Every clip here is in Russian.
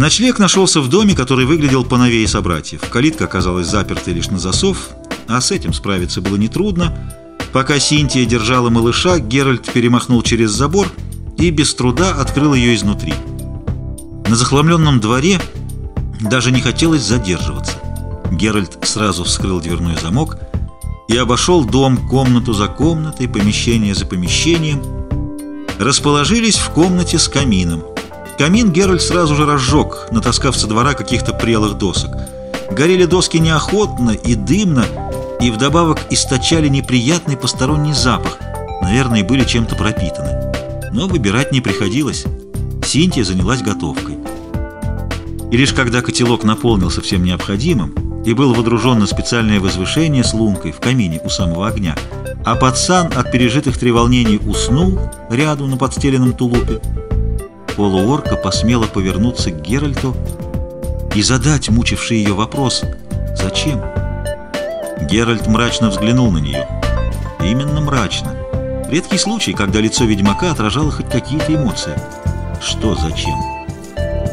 Ночлег нашелся в доме, который выглядел поновее собратьев. Калитка оказалась запертой лишь на засов, а с этим справиться было нетрудно. Пока Синтия держала малыша, Геральт перемахнул через забор и без труда открыл ее изнутри. На захламленном дворе даже не хотелось задерживаться. Геральт сразу вскрыл дверной замок и обошел дом комнату за комнатой, помещение за помещением. Расположились в комнате с камином. Камин Геральт сразу же разжег, натаскав со двора каких-то прелых досок. Горели доски неохотно и дымно, и вдобавок источали неприятный посторонний запах. Наверное, были чем-то пропитаны. Но выбирать не приходилось. Синтия занялась готовкой. И лишь когда котелок наполнился всем необходимым и был водружен на специальное возвышение с лункой в камине у самого огня, а пацан от пережитых треволнений уснул рядом на подстеленном тулупе, полуорка посмела повернуться к Геральту и задать мучивший ее вопрос «Зачем?». Геральт мрачно взглянул на нее. Именно мрачно. Редкий случай, когда лицо ведьмака отражало хоть какие-то эмоции. Что зачем?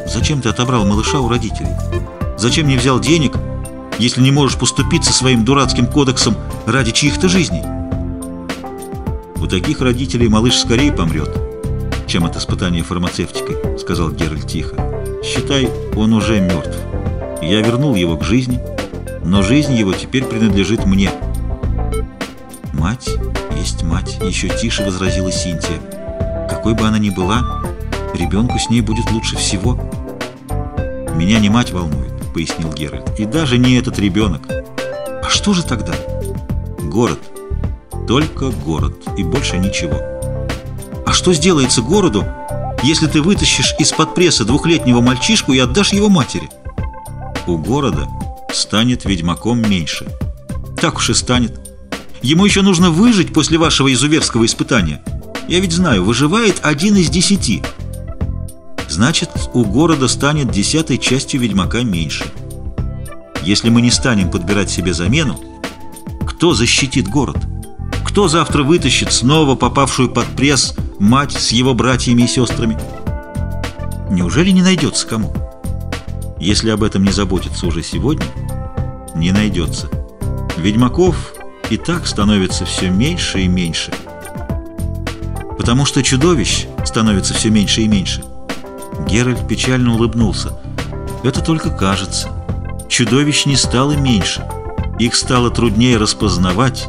Зачем ты отобрал малыша у родителей? Зачем не взял денег, если не можешь поступиться своим дурацким кодексом ради чьих-то жизней? У таких родителей малыш скорее помрет чем от испытания фармацевтикой», — сказал Геральт тихо. «Считай, он уже мертв. Я вернул его к жизни, но жизнь его теперь принадлежит мне». «Мать есть мать», — еще тише возразила Синтия. «Какой бы она ни была, ребенку с ней будет лучше всего». «Меня не мать волнует», — пояснил Геральт, — «и даже не этот ребенок». «А что же тогда?» «Город. Только город, и больше ничего». Что сделается городу, если ты вытащишь из-под пресса двухлетнего мальчишку и отдашь его матери? У города станет ведьмаком меньше. Так уж и станет. Ему еще нужно выжить после вашего изуверского испытания. Я ведь знаю, выживает один из десяти. Значит, у города станет десятой частью ведьмака меньше. Если мы не станем подбирать себе замену, кто защитит город? Кто завтра вытащит снова попавшую под пресс мать с его братьями и сестрами. Неужели не найдется кому? Если об этом не заботиться уже сегодня, не найдется. Ведьмаков и так становится все меньше и меньше. Потому что чудовищ становится все меньше и меньше. Геральт печально улыбнулся. Это только кажется. Чудовищ не стало меньше. Их стало труднее распознавать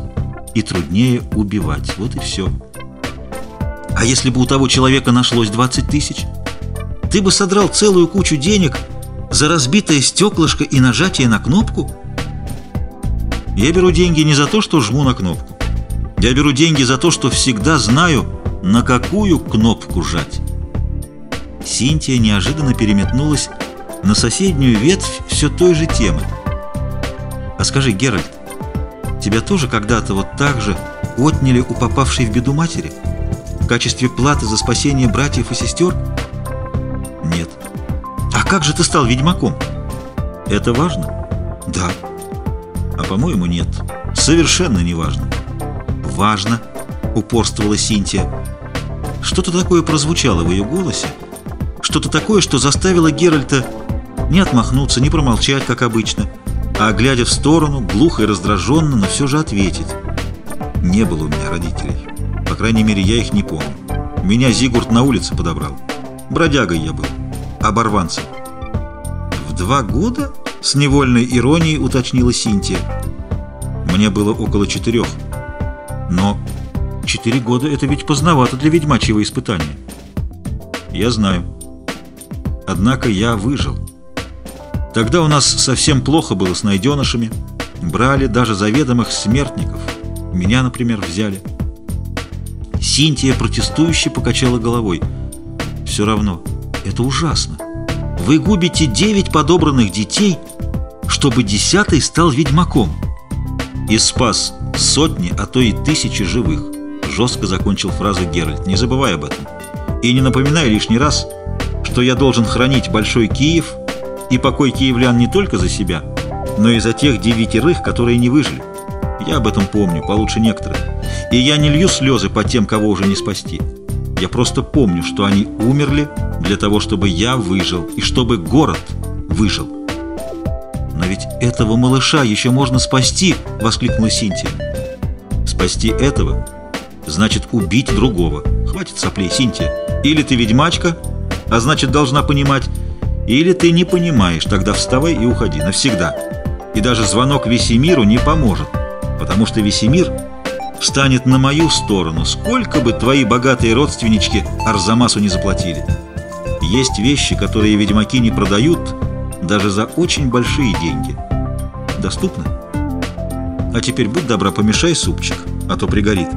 и труднее убивать. Вот и все. А если бы у того человека нашлось 20 тысяч? Ты бы содрал целую кучу денег за разбитое стеклышко и нажатие на кнопку? Я беру деньги не за то, что жму на кнопку. Я беру деньги за то, что всегда знаю, на какую кнопку жать. Синтия неожиданно переметнулась на соседнюю ветвь все той же темы. А скажи, Геральт, тебя тоже когда-то вот так же отняли у попавшей в беду матери? В качестве платы за спасение братьев и сестер? Нет. А как же ты стал ведьмаком? Это важно? Да. А по-моему, нет. Совершенно не важно. Важно, упорствовала Синтия. Что-то такое прозвучало в ее голосе. Что-то такое, что заставило Геральта не отмахнуться, не промолчать, как обычно, а, глядя в сторону, глухо и раздраженно, но все же ответить. Не было у меня родителей крайней мере, я их не помню. Меня Зигурд на улице подобрал. Бродягой я был. Оборванцем. В два года? С невольной иронией уточнила Синтия. Мне было около четырех. Но четыре года — это ведь поздновато для ведьмачьего испытания. Я знаю. Однако я выжил. Тогда у нас совсем плохо было с найденышами. Брали даже заведомых смертников. Меня, например, взяли. Синтия протестующе покачала головой. «Все равно, это ужасно. Вы губите девять подобранных детей, чтобы десятый стал ведьмаком. И спас сотни, а то и тысячи живых». Жестко закончил фразу Геральт. «Не забывай об этом. И не напоминай лишний раз, что я должен хранить Большой Киев и покой киевлян не только за себя, но и за тех девятерых, которые не выжили. Я об этом помню, получше некоторых. И я не лью слезы по тем, кого уже не спасти. Я просто помню, что они умерли для того, чтобы я выжил, и чтобы город выжил. «Но ведь этого малыша еще можно спасти!» — воскликнула Синтия. «Спасти этого значит убить другого. Хватит соплей, Синтия. Или ты ведьмачка, а значит должна понимать, или ты не понимаешь, тогда вставай и уходи навсегда. И даже звонок Весемиру не поможет, потому что Весемир встанет на мою сторону, сколько бы твои богатые родственнички Арзамасу не заплатили. Есть вещи, которые ведьмаки не продают даже за очень большие деньги. Доступно? А теперь будь добра, помешай супчик, а то пригорит.